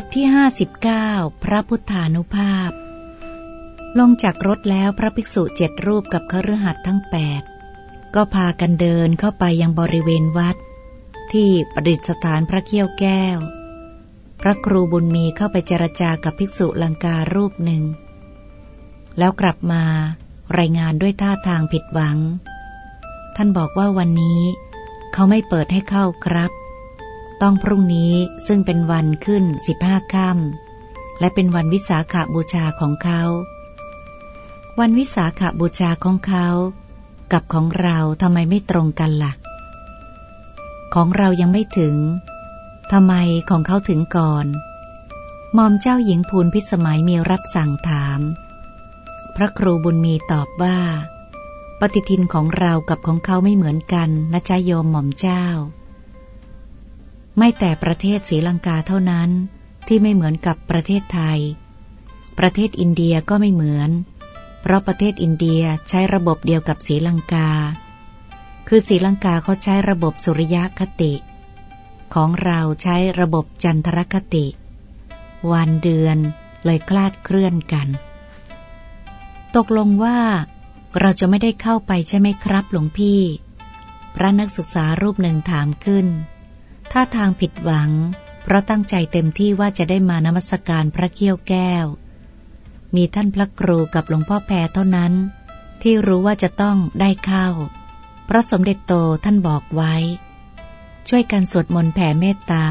บทที่ห้าสิบเก้าพระพุทธานุภาพ ลงจากรถแล้วพระภิกษุเจ็ดรูปกับคฤหัสถ์ทั้งแปดก็พากันเดินเข้าไปยังบริเวณวัด ที่ประดิษฐานพระเกี้ยวแก้ว พระครูบุญมีเข้าไปเจรจากับภิกษุลังการูปหนึ่ง แล้วกลับมารายงานด้วยท่าทางผิดหวัง ท่านบอกว่าวันนี้เขาไม่เปิดให้เข้าครับ ต้องพรุ่งนี้ซึ่งเป็นวันขึ้นสิบห้าค่ำและเป็นวันวิสาขาบูชาของเขา วันวิสาขาบูชาของเขา กับของเราทำไมไม่ตรงกันละ่ะ ของเรายังไม่ถึงทำไมของเขาถึงก่อนมอมเจ้าหญิงภูลพิสมัยมีรับสั่งถาม พระครูบุญมีตอบว่า ปฏิทินของเรากับของเขาไม่เหมือนกันนะจ๊ะโยมหม่อมเจ้า ไม่แต่ประเทศศรีลังกาเท่านั้นที่ไม่เหมือนกับประเทศไทย ประเทศอินเดียก็ไม่เหมือน เพราะประเทศอินเดียใช้ระบบเดียวกับศรีลังกา คือศรีลังกาเขาใช้ระบบสุริยคติ ของเราใช้ระบบจันทรคติ วันเดือนเลยคลาดเคลื่อนกัน ตกลงว่า เราจะไม่ได้เข้าไปใช่ไหมครับหลวงพี่ พระนักศึกษารูปหนึ่งถามขึ้น ท่าทางผิดหวัง เพราะตั้งใจเต็มที่ว่าจะได้มานมัสการพระเกี้ยวแก้ว มีท่านพระครูกับหลวงพ่อแพรเท่านั้น ที่รู้ว่าจะต้องได้เข้า เพราะสมเด็จโตท่านบอกไว้ ช่วยกันสวดมนต์แผ่เมตตา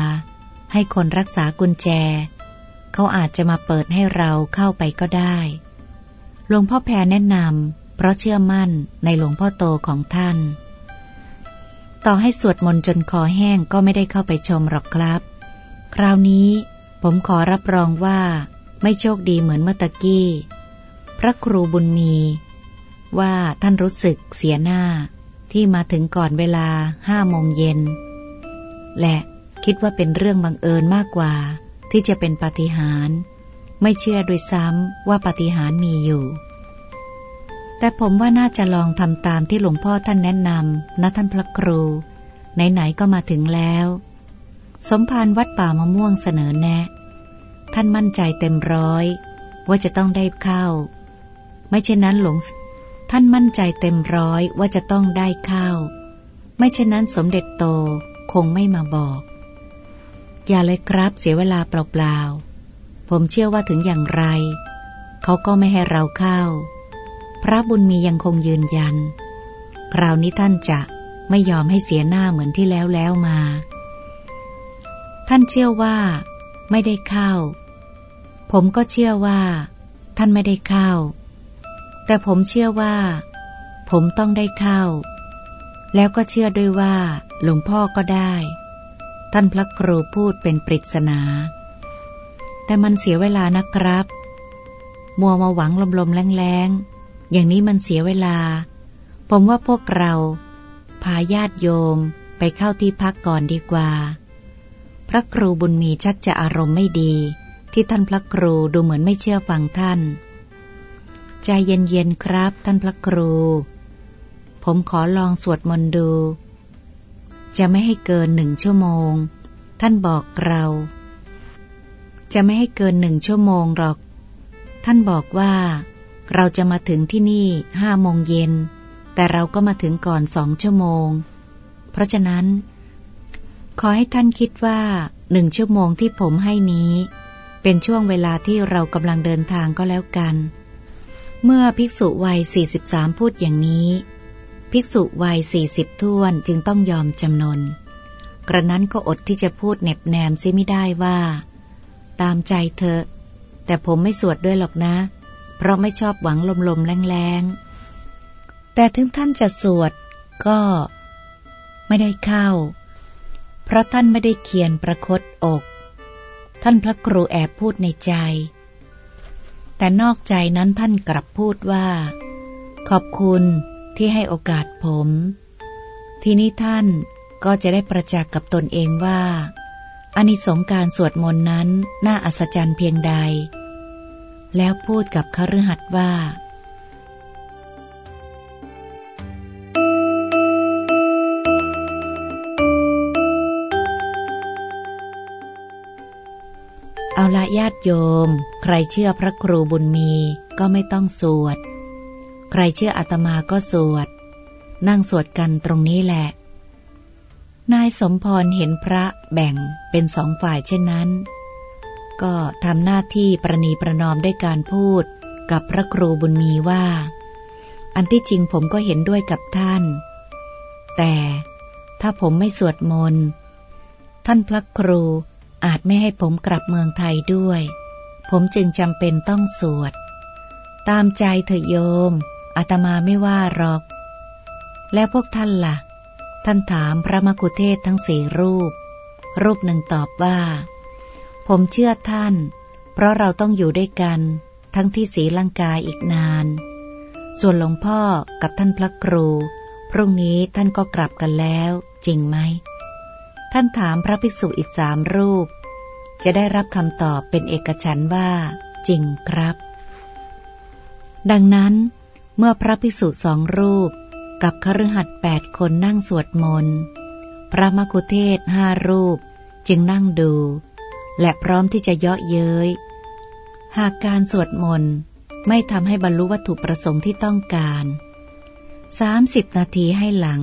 ให้คนรักษากุญแจ เขาอาจจะมาเปิดให้เราเข้าไปก็ได้หลวงพ่อแพรแนะนำเพราะเชื่อมั่นในหลวงพ่อโตของท่าน ต่อให้สวดมนต์จนคอแห้งก็ไม่ได้เข้าไปชมหรอกครับ คราวนี้ผมขอรับรองว่าไม่โชคดีเหมือนเมื่อตะกี้ พระครูบุญมี ว่าท่านรู้สึกเสียหน้าที่มาถึงก่อนเวลาห้าโมงเย็น และคิดว่าเป็นเรื่องบังเอิญมากกว่า ที่จะเป็นปาฏิหาริย์ไม่เชื่อด้วยซ้ำว่าปาฏิหาริย์มีอยู่ แต่ผมว่าน่าจะลองทำตามที่หลวงพ่อท่านแนะนำนะท่านพระครู ไหนๆก็มาถึงแล้ว สมภารวัดป่ามะม่วงเสนอแนะ ท่านมั่นใจเต็มร้อย ว่าจะต้องได้เข้า ไม่เช่นนั้นหลวงท่านมั่นใจเต็มร้อยว่าจะต้องได้เข้า ไม่เช่นนั้นสมเด็จโตคงไม่มาบอก อย่าเลยครับเสียเวลาเปล่าๆผมเชื่อว่าถึงอย่างไร เขาก็ไม่ให้เราเข้า พระบุญมียังคงยืนยัน คราวนี้ท่านจะไม่ยอมให้เสียหน้าเหมือนที่แล้วแล้วมา ท่านเชื่อว่าไม่ได้เข้า ผมก็เชื่อว่า ท่านไม่ได้เข้า แต่ผมเชื่อว่า ผมต้องได้เข้า แล้วก็เชื่อด้วยว่า หลวงพ่อก็ได้ ท่านพระครูพูดเป็นปริศนา แต่มันเสียเวลานะครับ มัวมาหวังลมๆแรงๆ อย่างนี้มันเสียเวลา ผมว่าพวกเรา พาญาติโยมไปเข้าที่พักก่อนดีกว่า พระครูบุญมีชักจะอารมณ์ไม่ดี ที่ท่านพระครูดูเหมือนไม่เชื่อฟังท่าน ใจเย็นๆครับท่านพระครู ผมขอลองสวดมนต์ดู จะไม่ให้เกินหนึ่งชั่วโมง ท่านบอกเรา จะไม่ให้เกินหนึ่งชั่วโมงหรอก ท่านบอกว่า เราจะมาถึงที่นี่ห้าโมงเย็น แต่เราก็มาถึงก่อนสองชั่วโมง เพราะฉะนั้น ขอให้ท่านคิดว่าหนึ่งชั่วโมงที่ผมให้นี้ เป็นช่วงเวลาที่เรากำลังเดินทางก็แล้วกัน เมื่อภิกษุวัย 43 พูดอย่างนี้ ภิกษุวัย 40 ท้วนจึงต้องยอมจำนน กระนั้นก็อดที่จะพูดเน็บแนมซิไม่ได้ว่า ตามใจเธอ แต่ผมไม่สวดด้วยหรอกนะเพราะไม่ชอบหวังลมๆแรงๆ แต่ถึงท่านจะสวดก็ไม่ได้เข้า เพราะท่านไม่ได้เขียนประคตอก ท่านพระครูแอบพูดในใจ แต่นอกใจนั้นท่านกลับพูดว่า ขอบคุณที่ให้โอกาสผม ทีนี้ท่านก็จะได้ประจักษ์กับตนเองว่าอานิสงการสวดมนต์นั้นน่าอัศจรรย์เพียงใด แล้วพูดกับคฤหัสถ์ว่า เอาละญาติโยม ใครเชื่อพระครูบุญมีก็ไม่ต้องสวด ใครเชื่ออาตมาก็สวด นั่งสวดกันตรงนี้แหละนายสมพรเห็นพระแบ่งเป็นสองฝ่ายเช่นนั้น ก็ทำหน้าที่ประนีประนอมด้วยการพูดกับพระครูบุญมีว่า อันที่จริงผมก็เห็นด้วยกับท่าน แต่ถ้าผมไม่สวดมนต์ท่านพระครูอาจไม่ให้ผมกลับเมืองไทยด้วย ผมจึงจำเป็นต้องสวด ตามใจเถอะโยมอาตมาไม่ว่าหรอก แล้วพวกท่านละ่ะ ท่านถามพระมกุเทศทั้งสี่รูป รูปหนึ่งตอบว่า ผมเชื่อท่าน เพราะเราต้องอยู่ด้วยกัน ทั้งที่สีลังกาอีกนาน ส่วนหลวงพ่อกับท่านพระครู พรุ่งนี้ท่านก็กลับกันแล้ว จริงไหม ท่านถามพระภิกษุอีกสามรูป จะได้รับคำตอบเป็นเอกฉันว่า จริงครับ ดังนั้น เมื่อพระภิกษุสองรูปกับคฤหัสถ์แปดคนนั่งสวดมนต์ พระมกุเทศห้ารูปจึงนั่งดู และพร้อมที่จะเยาะเย้ย หากการสวดมนต์ไม่ทำให้บรรลุวัตถุประสงค์ที่ต้องการสามสิบนาทีให้หลัง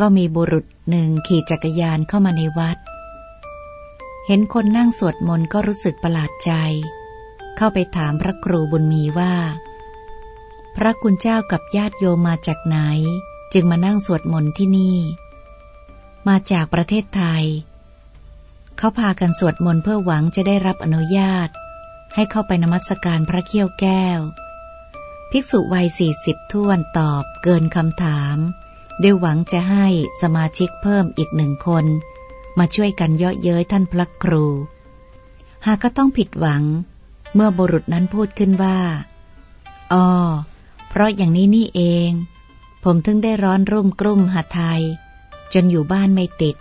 ก็มีบุรุษหนึ่งขี่จักรยานเข้ามาในวัด เห็นคนนั่งสวดมนต์ก็รู้สึกประหลาดใจ เข้าไปถามพระครูบุญมีว่า พระคุณเจ้ากับญาติโยมมาจากไหน จึงมานั่งสวดมนต์ที่นี่ มาจากประเทศไทย เขาพากันสวดมนต์เพื่อหวังจะได้รับอนุญาต ให้เข้าไปนมัสการพระเขี้ยวแก้ว ภิกษุวัยสี่สิบท่วนตอบเกินคำถามด้วยหวังจะให้สมาชิกเพิ่มอีกหนึ่งคน มาช่วยกันเยาะเย้ยท่านพระครู หากก็ต้องผิดหวัง เมื่อบุรุษนั้นพูดขึ้นว่าอ๋อเพราะอย่างนี้นี่เอง ผมถึงได้ร้อนรุ่มกลุ่มหาไทย จนอยู่บ้านไม่ติด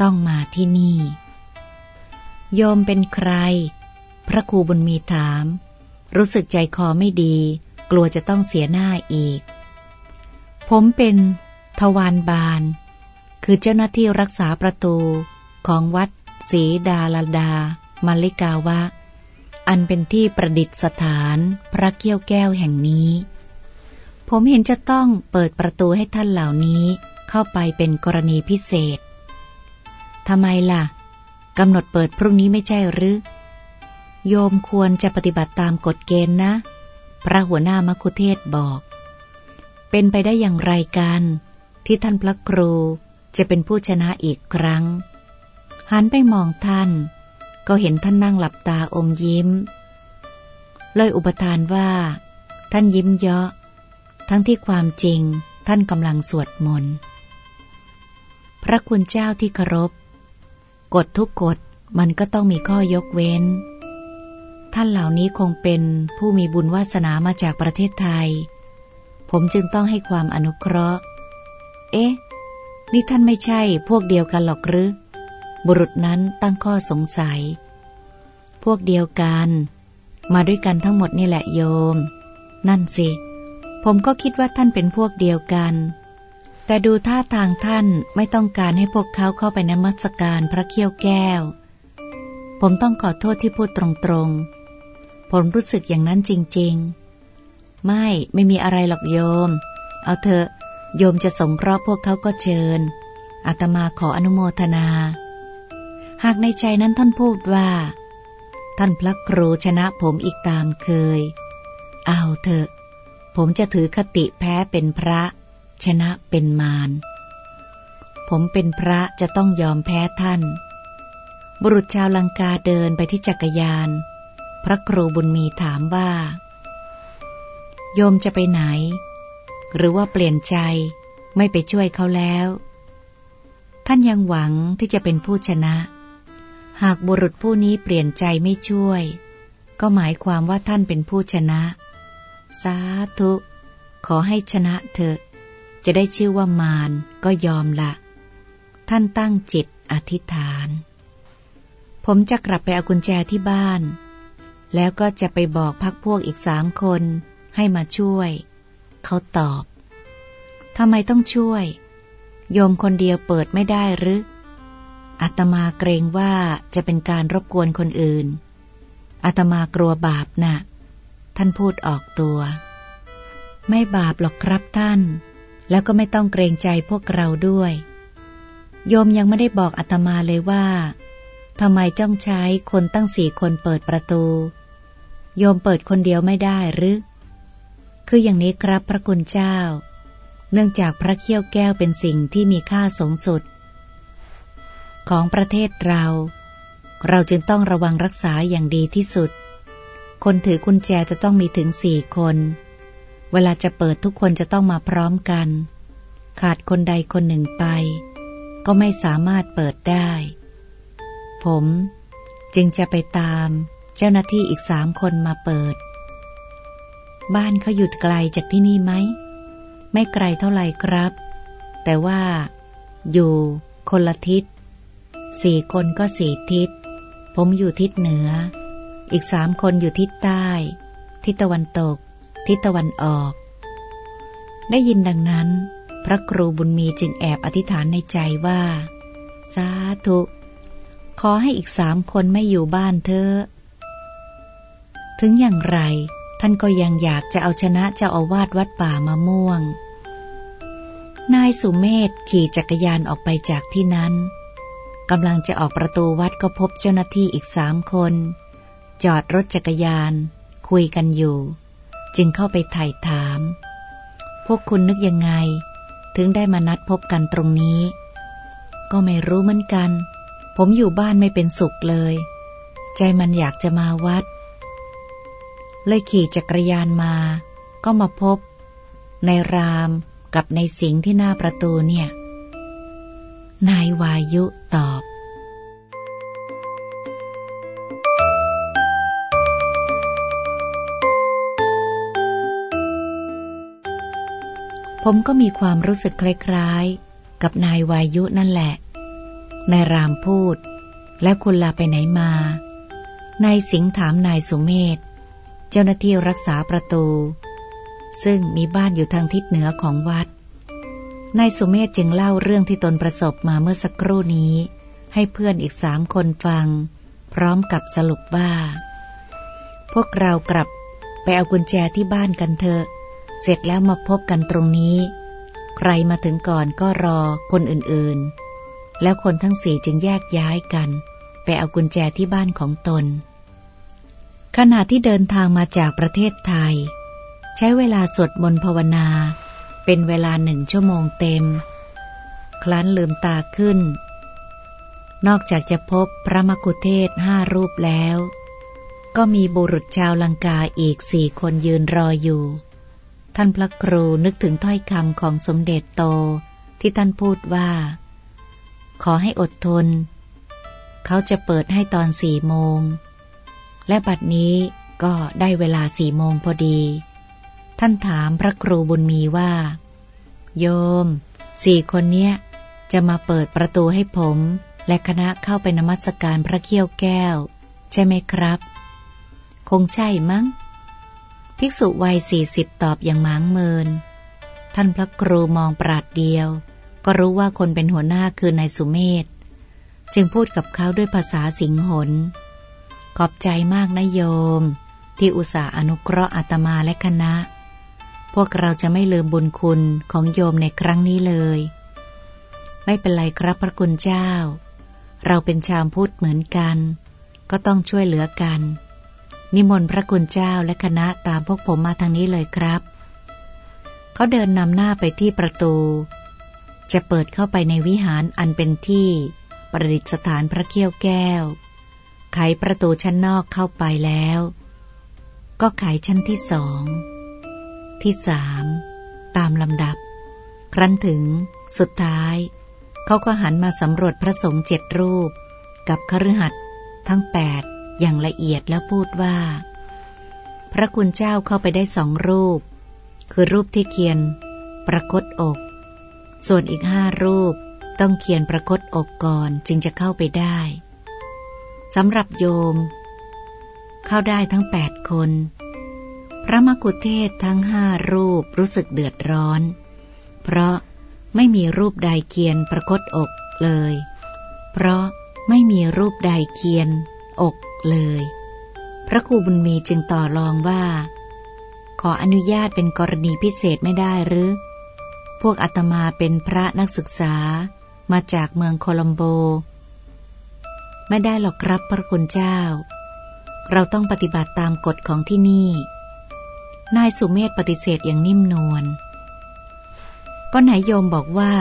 ต้องมาที่นี่ โยมเป็นใคร พระครูบุญมีถาม รู้สึกใจคอไม่ดี กลัวจะต้องเสียหน้าอีก ผมเป็นทวารบาล คือเจ้าหน้าที่รักษาประตูของวัดศรีดาลดามาลิกาวะ อันเป็นที่ประดิษฐานพระเกี้ยวแก้วแห่งนี้ ผมเห็นจะต้องเปิดประตูให้ท่านเหล่านี้เข้าไปเป็นกรณีพิเศษทำไมล่ะ กำหนดเปิดพรุ่งนี้ไม่ใช่หรือ โยมควรจะปฏิบัติตามกฎเกณฑ์นะ พระหัวหน้ามคุเทศบอก เป็นไปได้อย่างไรกัน ที่ท่านพระครูจะเป็นผู้ชนะอีกครั้ง หันไปมองท่าน ก็เห็นท่านนั่งหลับตาอมยิ้ม เลยอุปทานว่า ท่านยิ้มเยาะ ทั้งที่ความจริงท่านกำลังสวดมนต์ พระคุณเจ้าที่เคารพ กฎทุกกฎมันก็ต้องมีข้อยกเว้น ท่านเหล่านี้คงเป็นผู้มีบุญวาสนามาจากประเทศไทย ผมจึงต้องให้ความอนุเคราะห์ เอ๊ะ นี่ท่านไม่ใช่พวกเดียวกันหรอกหรือ บุรุษนั้นตั้งข้อสงสัย พวกเดียวกัน มาด้วยกันทั้งหมดนี่แหละโยม นั่นสิ ผมก็คิดว่าท่านเป็นพวกเดียวกัน แต่ดูท่าทางท่านไม่ต้องการให้พวกเขาเข้าไปนมัสการพระเขี้ยวแก้ว ผมต้องขอโทษที่พูดตรงๆ ผมรู้สึกอย่างนั้นจริงๆ ไม่ไม่มีอะไรหรอกโยม เอาเถอะโยมจะสงเคราะห์พวกเขาก็เชิญอาตมาขออนุโมทนา หากในใจนั้นท่านพูดว่า ท่านพระครูชนะผมอีกตามเคย เอาเถอะ ผมจะถือคติแพ้เป็นพระ ชนะเป็นมาร ผมเป็นพระจะต้องยอมแพ้ท่าน บุรุษชาวลังกาเดินไปที่จักรยาน พระครูบุญมีถามว่า โยมจะไปไหน หรือว่าเปลี่ยนใจไม่ไปช่วยเขาแล้ว ท่านยังหวังที่จะเป็นผู้ชนะ หากบุรุษผู้นี้เปลี่ยนใจไม่ช่วย ก็หมายความว่าท่านเป็นผู้ชนะ สาธุ ขอให้ชนะเถอะ จะได้ชื่อว่ามารก็ยอมละ ท่านตั้งจิตอธิษฐาน ผมจะกลับไปเอากุญแจที่บ้าน แล้วก็จะไปบอกพักพวกอีกสามคนให้มาช่วย เขาตอบทำไมต้องช่วย โยมคนเดียวเปิดไม่ได้หรืออัตมาเกรงว่าจะเป็นการรบกวนคนอื่นอาตมากลัวบาปนะ่ะ ท่านพูดออกตัว ไม่บาปหรอกครับท่าน แล้วก็ไม่ต้องเกรงใจพวกเราด้วย โยมยังไม่ได้บอกอาตมาเลยว่าทำไมจ้องใช้คนตั้งสี่คนเปิดประตู โยมเปิดคนเดียวไม่ได้หรือ คืออย่างนี้ครับพระคุณเจ้า เนื่องจากพระเขี้ยวแก้วเป็นสิ่งที่มีค่าสูงสุด ของประเทศเรา เราจึงต้องระวังรักษาอย่างดีที่สุด คนถือกุญแจจะต้องมีถึงสี่คน เวลาจะเปิดทุกคนจะต้องมาพร้อมกัน ขาดคนใดคนหนึ่งไป ก็ไม่สามารถเปิดได้ ผมจึงจะไปตามเจ้าหน้าที่อีกสามคนมาเปิด บ้านเขาหยุดไกลจากที่นี่ไหม ไม่ไกลเท่าไหร่ครับ แต่ว่า อยู่คนละทิศสี่คนก็สี่ทิศ ผมอยู่ทิศเหนือ อีกสามคนอยู่ทิศใต้ ทิศตะวันตก ทิศตะวันออก ได้ยินดังนั้น พระครูบุญมีจึงแอบอธิษฐานในใจว่า สาธุ ขอให้อีกสามคนไม่อยู่บ้านเธอ ถึงอย่างไร ท่านก็ยังอยากจะเอาชนะเจ้าอาวาสวัดป่ามะม่วง นายสุเมธขี่จักรยานออกไปจากที่นั้นกำลังจะออกประตูวัดก็พบเจ้าหน้าที่อีกสามคน จอดรถจักรยาน คุยกันอยู่ จึงเข้าไปไถ่ถาม พวกคุณนึกยังไง ถึงได้มานัดพบกันตรงนี้ ก็ไม่รู้เหมือนกัน ผมอยู่บ้านไม่เป็นสุขเลย ใจมันอยากจะมาวัด เลยขี่จักรยานมา ก็มาพบ ในรามกับในสิงที่หน้าประตูเนี่ย นายวายุตอบ ผมก็มีความรู้สึกคล้ายๆ กับนายวายุนั่นแหละ นายรามพูด แล้วคุณลาไปไหนมา นายสิงห์ถามนายสุเมธ เจ้าหน้าที่รักษาประตู ซึ่งมีบ้านอยู่ทางทิศเหนือของวัด นายสุเมธจึงเล่าเรื่องที่ตนประสบมาเมื่อสักครู่นี้ ให้เพื่อนอีกสามคนฟัง พร้อมกับสรุปว่า พวกเรากลับไปเอากุญแจที่บ้านกันเถอะ เสร็จแล้วมาพบกันตรงนี้ ใครมาถึงก่อนก็รอคนอื่นๆ แล้วคนทั้งสี่จึงแยกย้ายกัน ไปเอากุญแจที่บ้านของตน ขณะที่เดินทางมาจากประเทศไทย ใช้เวลาสวดมนต์ภาวนา เป็นเวลาหนึ่งชั่วโมงเต็ม คลั้นลืมตาขึ้น นอกจากจะพบพระมกุเทศห้ารูปแล้ว ก็มีบุรุษชาวลังกาอีกสี่คนยืนรออยู่ ท่านพระครูนึกถึงถ้อยคำของสมเด็จโตที่ท่านพูดว่า ขอให้อดทน เขาจะเปิดให้ตอนสี่โมง และบัดนี้ก็ได้เวลาสี่โมงพอดี ท่านถามพระครูบุญมีว่า โยม สี่คนเนี้ย จะมาเปิดประตูให้ผม และคณะเข้าไปนมัสการพระเขี้ยวแก้ว ใช่ไหมครับ คงใช่มั้ง ภิกษุวัยสี่สิบตอบอย่างหมางเมิน ท่านพระครูมองปราดเดียว ก็รู้ว่าคนเป็นหัวหน้าคือนายสุเมธจึงพูดกับเขาด้วยภาษาสิงหน ขอบใจมากนะโยม ที่อุตส่าห์อนุเคราะห์อาตมาและคณะ พวกเราจะไม่ลืมบุญคุณของโยมในครั้งนี้เลย ไม่เป็นไรครับพระคุณเจ้า เราเป็นชาวพุทธเหมือนกัน ก็ต้องช่วยเหลือกัน นิมนต์พระคุณเจ้าและคณะตามพวกผมมาทางนี้เลยครับ เขาเดินนำหน้าไปที่ประตู จะเปิดเข้าไปในวิหารอันเป็นที่ประดิษฐานพระเขี้ยวแก้ว ไขประตูชั้นนอกเข้าไปแล้ว ก็ไขชั้นที่สอง ที่สาม ตามลำดับ ครั้นถึง สุดท้าย เขาก็หันมาสำรวจพระสงฆ์เจ็ดรูป กับคฤหัสถ์ทั้งแปด อย่างละเอียดแล้วพูดว่า พระคุณเจ้าเข้าไปได้สองรูป คือรูปที่เคียน ประคตอก ส่วนอีกห้ารูปต้องเขียนประคตอกก่อนจึงจะเข้าไปได้สำหรับโยม เข้าได้ทั้งแปดคน พระมกุเทศทั้งห้ารูปรู้สึกเดือดร้อน เพราะไม่มีรูปใดเขียนประคตอกเลย เพราะไม่มีรูปใดเขียน อก เลย พระครูบุญมีจึงต่อรองว่า ขออนุญาตเป็นกรณีพิเศษไม่ได้หรือ พวกอาตมาเป็นพระนักศึกษามาจากเมืองโคลัมโบ ไม่ได้หรอกครับพระคุณเจ้า เราต้องปฏิบัติตามกฎของที่นี่ นายสุเมธปฏิเสธอย่างนิ่มนวล ก็ไหนโยมบอกว่า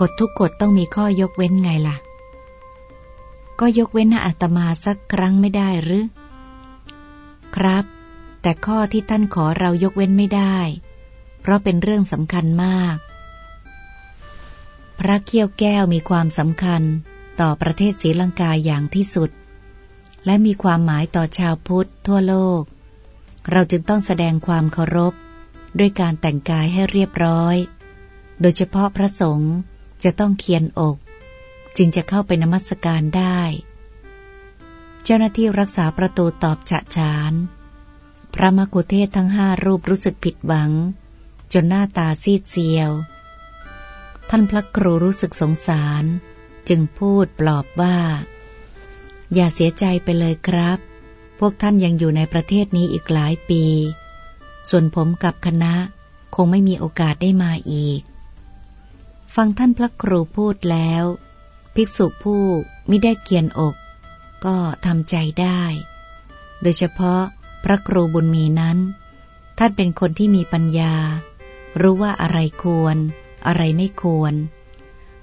กฎทุกกฎต้องมีข้อยกเว้นไงล่ะ ก็ยกเว้นให้อาตมาสักครั้งไม่ได้หรือ ครับ แต่ข้อที่ท่านขอเรายกเว้นไม่ได้ เพราะเป็นเรื่องสำคัญมาก พระเขี้ยวแก้วมีความสำคัญต่อประเทศศรีลังกาอย่างที่สุด และมีความหมายต่อชาวพุทธทั่วโลก เราจึงต้องแสดงความเคารพ ด้วยการแต่งกายให้เรียบร้อย โดยเฉพาะพระสงฆ์จะต้องเคียนอก จึงจะเข้าไปนมัสการได้ เจ้าหน้าที่รักษาประตูตอบฉะฉาน พระมกุเทศทั้งห้ารูปรู้สึกผิดหวัง จนหน้าตาซีดเซียว ท่านพระครูรู้สึกสงสาร จึงพูดปลอบว่า อย่าเสียใจไปเลยครับ พวกท่านยังอยู่ในประเทศนี้อีกหลายปี ส่วนผมกับคณะคงไม่มีโอกาสได้มาอีก ฟังท่านพระครูพูดแล้ว ภิกษุผู้ไม่ได้เกียนอก ก็ทำใจได้ โดยเฉพาะพระครูบุญมีนั้น ท่านเป็นคนที่มีปัญญา รู้ว่าอะไรควร อะไรไม่ควร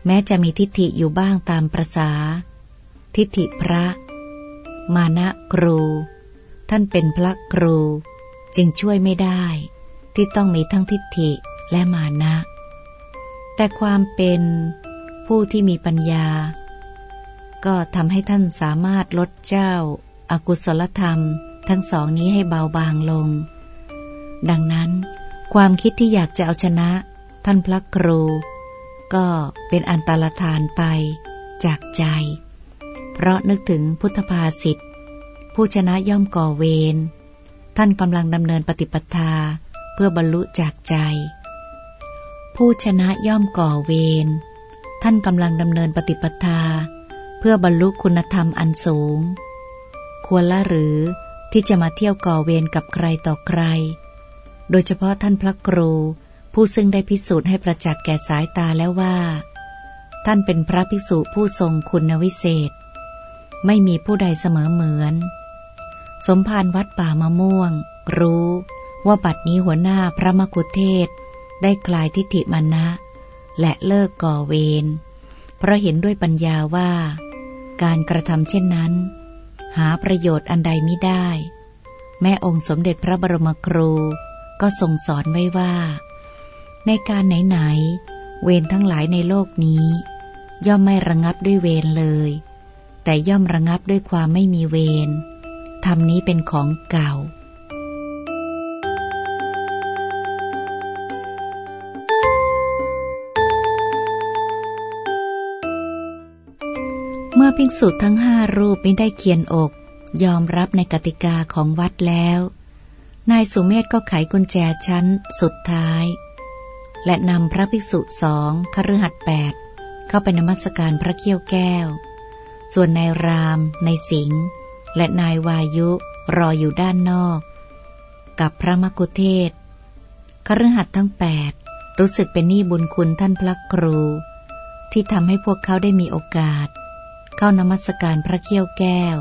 แม้จะมีทิฏฐิอยู่บ้างตามประษา ทิฏฐิพระ มานะครู ท่านเป็นพระครู จึงช่วยไม่ได้ ที่ต้องมีทั้งทิฏฐิและมานะ แต่ความเป็น ผู้ที่มีปัญญา ก็ทำให้ท่านสามารถลดเจ้าอากุศลธรรม ทั้งสองนี้ให้เบาบางลง ดังนั้น ความคิดที่อยากจะเอาชนะ ท่านพระครู ก็เป็นอันตรธานไปจากใจ เพราะนึกถึงพุทธภาษิตผู้ชนะย่อมก่อเวรท่านกำลังดำเนินปฏิปทาเพื่อบรรลุจากใจ ผู้ชนะย่อมก่อเวร ท่านกำลังดำเนินปฏิปทา เพื่อบรรลุคุณธรรมอันสูง ควรละหรือที่จะมาเที่ยวก่อเวรกับใครต่อใคร โดยเฉพาะท่านพระครู ผู้ซึ่งได้พิสูจน์ให้ประจักษ์แก่สายตาแล้วว่า ท่านเป็นพระภิกษุผู้ทรงคุณวิเศษ ไม่มีผู้ใดเสมอเหมือน สมภารวัดป่ามะม่วง รู้ว่าบัดนี้หัวหน้าพระมกุเทศได้คลายทิฏฐิมานะ และเลิกก่อเวร เพราะเห็นด้วยปัญญาว่า การกระทำเช่นนั้น หาประโยชน์อันใดไม่ได้ แม่องค์สมเด็จพระบรมครูก็ทรงสอนไว้ว่า ในการไหนๆเวรทั้งหลายในโลกนี้ ย่อมไม่ระงับด้วยเวรเลย แต่ย่อมระงับด้วยความไม่มีเวรธรรมนี้เป็นของเก่า เมื่อภิกษุทั้งห้ารูปไม่ได้เขียนอก ยอมรับในกติกาของวัดแล้ว นายสุเมธก็ไขกุญแจชั้นสุดท้าย และนำพระภิกษุสองคฤหัสถ์แปดเข้าไปนมัสการพระเขี้ยวแก้ว ส่วนนายราม นายสิงห์และนายวายุรออยู่ด้านนอก กับพระมกุเทศคฤหัสถ์ทั้งแปดรู้สึกเป็นหนี้บุญคุณท่านพระครู ที่ทำให้พวกเขาได้มีโอกาส เข้านมัสการพระเขี้ยวแก้ว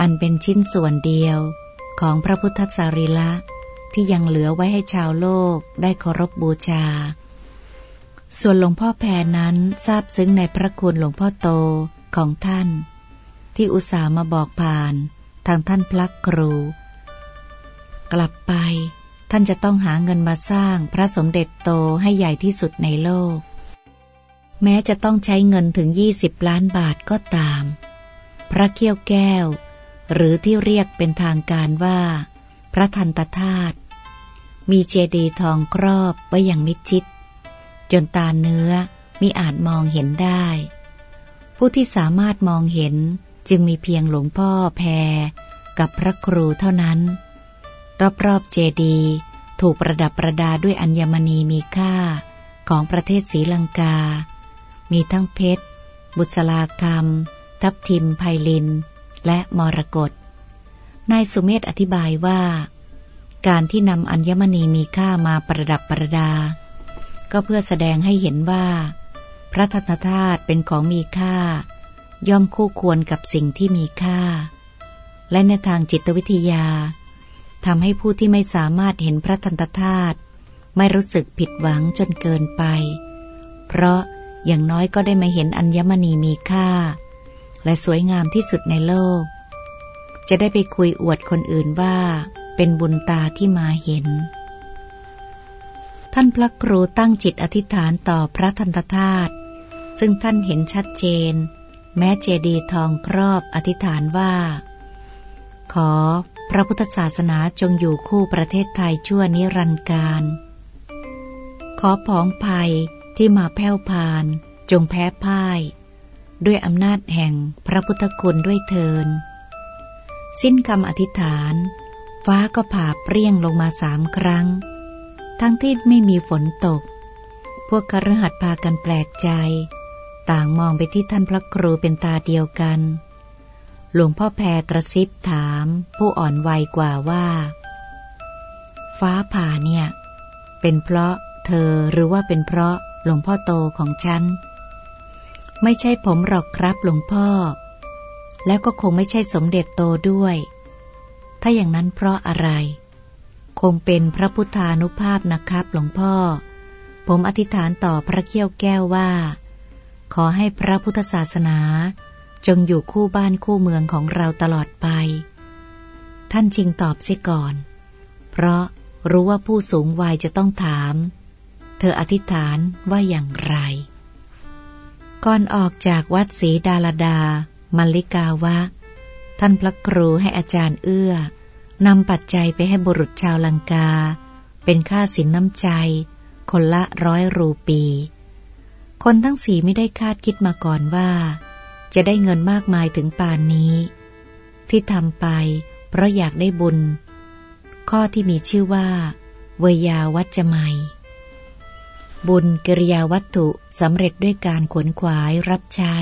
อันเป็นชิ้นส่วนเดียวของพระพุทธสารีละที่ยังเหลือไว้ให้ชาวโลกได้เคารพบบูชา ส่วนหลวงพ่อแพรนั้นทราบซึ้งในพระคุณหลวงพ่อโตของท่าน ที่อุตส่าห์มาบอกผ่านทางท่านพระครู กลับไปท่านจะต้องหาเงินมาสร้างพระสมเด็จโตให้ใหญ่ที่สุดในโลก แม้จะต้องใช้เงินถึงยี่สิบล้านบาทก็ตาม พระเขี้ยวแก้ว หรือที่เรียกเป็นทางการว่า พระทันตธาตุมีเจดีย์ทองครอบไว้อย่างมิดชิด จนตาเนื้อมิอาจมองเห็นได้ ผู้ที่สามารถมองเห็นจึงมีเพียงหลวงพ่อแพรกับพระครูเท่านั้น รอบๆเจดีย์ถูกประดับประดาด้วยอัญมณีมีค่าของประเทศศรีลังกา มีทั้งเพชร บุษรากรรมทับทิมไพลิน และมรกตนายสุเมธอธิบายว่า การที่นำอัญมณีมีค่ามาประดับประดา ก็เพื่อแสดงให้เห็นว่า พระธตธาตุเป็นของมีค่า ย่อมคู่ควรกับสิ่งที่มีค่า และในทางจิตวิทยาทำให้ผู้ที่ไม่สามารถเห็นพระทันตธาตุไม่รู้สึกผิดหวังจนเกินไป เพราะ อย่างน้อยก็ได้มาเห็นอัญมณีมีค่า และสวยงามที่สุดในโลก จะได้ไปคุยอวดคนอื่นว่า เป็นบุญตาที่มาเห็น ท่านพระครูตั้งจิตอธิษฐานต่อพระทันตธาตุซึ่งท่านเห็นชัดเจน แม้เจดีทองครอบอธิษฐานว่า ขอพระพุทธศาสนาจงอยู่คู่ประเทศไทยชั่วนิรันดร์การ ขอผองภัย ที่มาแผ่วพาน จงแพ้พ่าย ด้วยอำนาจแห่งพระพุทธคุณด้วยเทิน สิ้นคำอธิษฐาน ฟ้าก็ผ่าเปรี้ยงลงมาสามครั้ง ทั้งที่ไม่มีฝนตก พวกครหัดพากันแปลกใจ ต่างมองไปที่ท่านพระครูเป็นตาเดียวกัน หลวงพ่อแพรกระซิบถามผู้อ่อนวัยกว่าว่า ฟ้าผ่าเนี่ย เป็นเพราะเธอหรือว่าเป็นเพราะ หลวงพ่อโตของฉัน ไม่ใช่ผมหรอกครับหลวงพ่อ แล้วก็คงไม่ใช่สมเด็จโตด้วย ถ้าอย่างนั้นเพราะอะไร คงเป็นพระพุทธานุภาพนะครับหลวงพ่อ ผมอธิษฐานต่อพระเกี้ยวแก้วว่า ขอให้พระพุทธศาสนา จงอยู่คู่บ้านคู่เมืองของเราตลอดไป ท่านชิงตอบเสียก่อน เพราะรู้ว่าผู้สูงวัยจะต้องถาม เธออธิษฐานว่าอย่างไร ก่อนออกจากวัดศรีดาลดา มัลลิกาวะ ท่านพระครูให้อาจารย์เอื้อนำปัจจัยไปให้บุรุษชาวลังกา เป็นค่าสินน้ำใจ คนละร้อยรูปี คนทั้งสี่ไม่ได้คาดคิดมาก่อนว่า จะได้เงินมากมายถึงป่านนี้ ที่ทำไปเพราะอยากได้บุญ ข้อที่มีชื่อว่า เวยาวัจจะไม บุญกิริยาวัตถุสำเร็จด้วยการขวนขวายรับใช้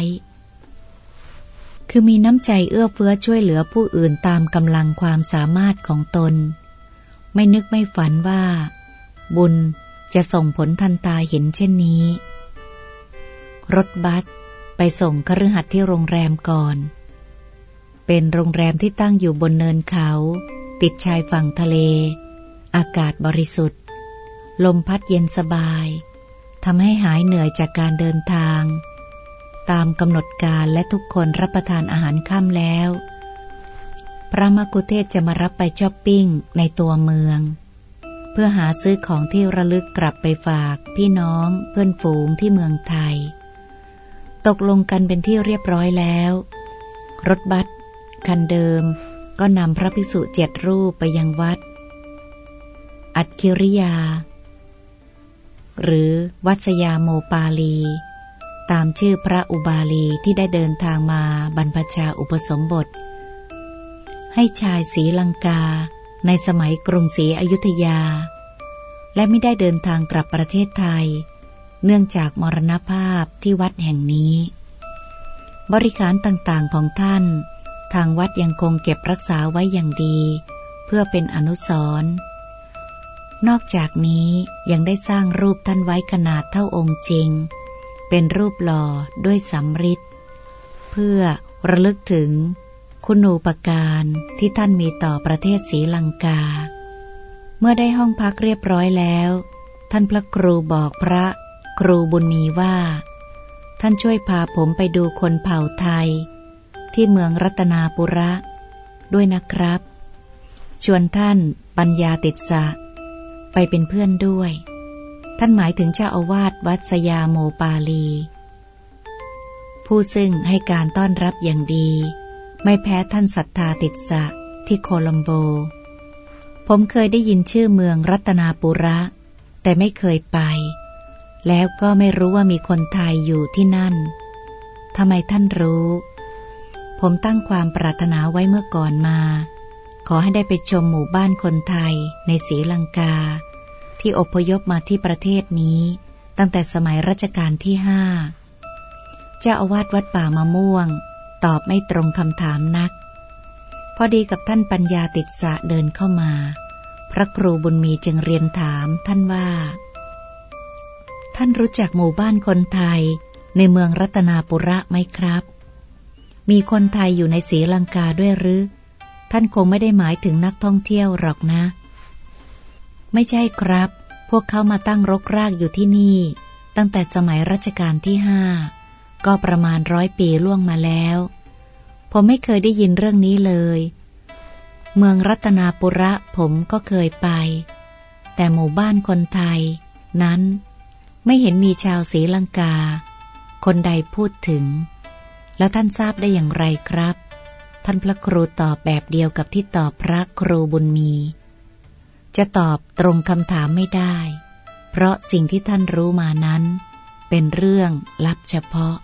คือมีน้ำใจเอื้อเฟื้อช่วยเหลือผู้อื่นตามกำลังความสามารถของตน ไม่นึกไม่ฝันว่า บุญจะส่งผลทันตาเห็นเช่นนี้ รถบัสไปส่งคฤหัสถ์ที่โรงแรมก่อน เป็นโรงแรมที่ตั้งอยู่บนเนินเขา ติดชายฝั่งทะเล อากาศบริสุทธิ์ ลมพัดเย็นสบาย ทำให้หายเหนื่อยจากการเดินทาง ตามกำหนดการและทุกคนรับประทานอาหารค่ำแล้ว พระมกุเทศจะมารับไปช้อปปิ้งในตัวเมือง เพื่อหาซื้อของที่ระลึกกลับไปฝากพี่น้องเพื่อนฝูงที่เมืองไทย ตกลงกันเป็นที่เรียบร้อยแล้ว รถบัสคันเดิมก็นำพระภิกษุเจ็ดรูปไปยังวัด อัจคิริยา หรือวัชยาโมปาลี ตามชื่อพระอุบาลีที่ได้เดินทางมาบรรพชาอุปสมบท ให้ชายศรีลังกาในสมัยกรุงศรีอยุธยา และไม่ได้เดินทางกลับประเทศไทย เนื่องจากมรณภาพที่วัดแห่งนี้ บริการต่างๆของท่าน ทางวัดยังคงเก็บรักษาไว้อย่างดี เพื่อเป็นอนุสรณ์ นอกจากนี้ยังได้สร้างรูปท่านไว้ขนาดเท่าองค์จริง เป็นรูปหล่อด้วยสำริดเพื่อระลึกถึง คุณูปการที่ท่านมีต่อประเทศศรีลังกา เมื่อได้ห้องพักเรียบร้อยแล้ว ท่านพระครูบอกพระครูบุญมีว่า ท่านช่วยพาผมไปดูคนเผ่าไทย ที่เมืองรัตนาปุระ ด้วยนะครับ ชวนท่านปัญญาติดสะ ไปเป็นเพื่อนด้วย ท่านหมายถึงเจ้าอาวาสวัดสยาโมปาลี ผู้ซึ่งให้การต้อนรับอย่างดี ไม่แพ้ท่านศรัทธาติดสะที่โคลัมโบ ผมเคยได้ยินชื่อเมืองรัตนาปุระ แต่ไม่เคยไป แล้วก็ไม่รู้ว่ามีคนไทยอยู่ที่นั่นทำไมท่านรู้ ผมตั้งความปรารถนาไว้เมื่อก่อนมา ขอให้ได้ไปชมหมู่บ้านคนไทยในศรีลังกา ที่อพยพมาที่ประเทศนี้ ตั้งแต่สมัยรัชกาลที่ห้าเจ้าอาวาสวัดป่ามะม่วง ตอบไม่ตรงคำถามนัก พอดีกับท่านปัญญาติดสะเดินเข้ามา พระครูบุญมีจึงเรียนถามท่านว่า ท่านรู้จักหมู่บ้านคนไทยในเมืองรัตนาปุระไหมครับ มีคนไทยอยู่ในศรีลังกาด้วยหรือ ท่านคงไม่ได้หมายถึงนักท่องเที่ยวหรอกนะ ไม่ใช่ครับ พวกเขามาตั้งรกรากอยู่ที่นี่ ตั้งแต่สมัยรัชกาลที่ห้าก็ประมาณร้อยปีล่วงมาแล้ว ผมไม่เคยได้ยินเรื่องนี้เลย เมืองรัตนาปุระผมก็เคยไป แต่หมู่บ้านคนไทย นั้นไม่เห็นมีชาวศรีลังกา คนใดพูดถึง แล้วท่านทราบได้อย่างไรครับ ท่านพระครูตอบแบบเดียวกับที่ตอบพระครูบุญมี จะตอบตรงคำถามไม่ได้ เพราะสิ่งที่ท่านรู้มานั้น เป็นเรื่องลับเฉพาะ